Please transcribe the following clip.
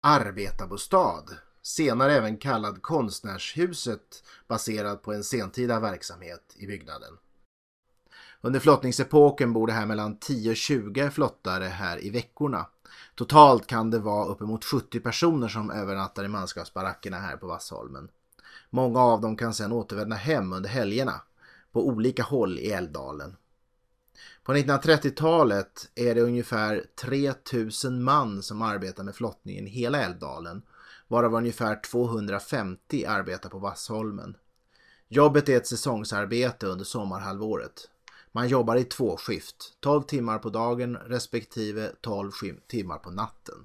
arbetarbostad, senare även kallad Konstnärshuset baserad på en sentida verksamhet i byggnaden. Under flottningsepoken bor det här mellan 10 och 20 flottare här i veckorna. Totalt kan det vara uppemot 70 personer som övernattar i manskapsbarackerna här på Vassholmen. Många av dem kan sedan återvända hem under helgerna på olika håll i Älvdalen. På 1930-talet är det ungefär 3000 man som arbetar med flottningen i hela Älvdalen, varav ungefär 250 arbetar på Vassholmen. Jobbet är ett säsongsarbete under sommarhalvåret. Man jobbar i två skift, 12 timmar på dagen respektive 12 timmar på natten.